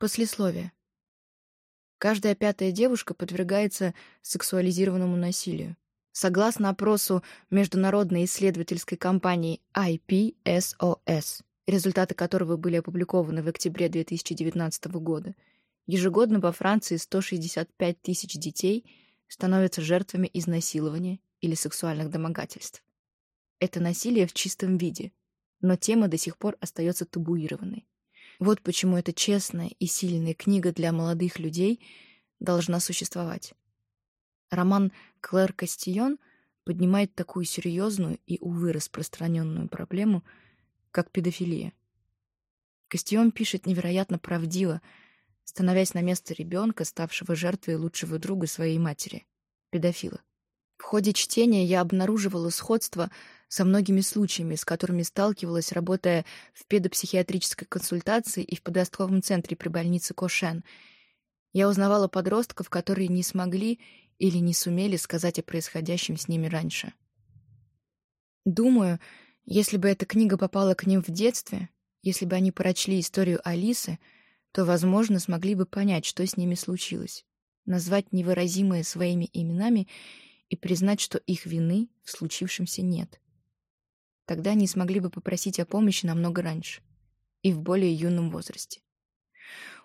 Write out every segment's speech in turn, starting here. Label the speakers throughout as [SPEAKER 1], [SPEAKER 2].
[SPEAKER 1] Послесловие. Каждая пятая девушка подвергается сексуализированному насилию. Согласно опросу международной исследовательской компании IPSOS, результаты которого были опубликованы в октябре 2019 года, ежегодно во Франции 165 тысяч детей становятся жертвами изнасилования или сексуальных домогательств. Это насилие в чистом виде, но тема до сих пор остается табуированной. Вот почему эта честная и сильная книга для молодых людей должна существовать. Роман Клэр Кастион поднимает такую серьезную и, увы, распространенную проблему, как педофилия. Кастион пишет невероятно правдиво, становясь на место ребенка, ставшего жертвой лучшего друга своей матери, педофила. В ходе чтения я обнаруживала сходство со многими случаями, с которыми сталкивалась, работая в педопсихиатрической консультации и в подростковом центре при больнице Кошен. Я узнавала подростков, которые не смогли или не сумели сказать о происходящем с ними раньше. Думаю, если бы эта книга попала к ним в детстве, если бы они прочли историю Алисы, то, возможно, смогли бы понять, что с ними случилось, назвать невыразимое своими именами и признать, что их вины в случившемся нет. Тогда они смогли бы попросить о помощи намного раньше и в более юном возрасте.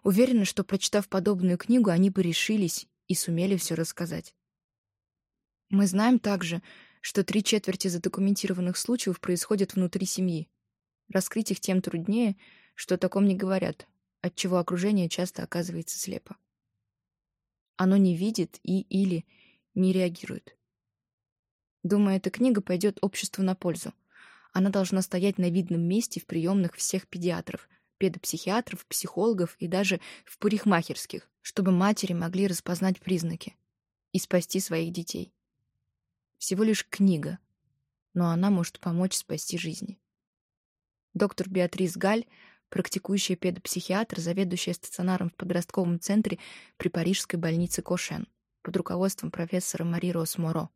[SPEAKER 1] Уверена, что, прочитав подобную книгу, они бы решились и сумели все рассказать. Мы знаем также, что три четверти задокументированных случаев происходят внутри семьи. Раскрыть их тем труднее, что о таком не говорят, отчего окружение часто оказывается слепо. Оно не видит и или не реагирует. Думаю, эта книга пойдет обществу на пользу. Она должна стоять на видном месте в приемных всех педиатров, педопсихиатров, психологов и даже в парикмахерских, чтобы матери могли распознать признаки и спасти своих детей. Всего лишь книга, но она может помочь спасти жизни. Доктор Беатрис Галь, практикующая педопсихиатр, заведующая стационаром в подростковом центре при парижской больнице Кошен под руководством профессора Мари Рос Моро.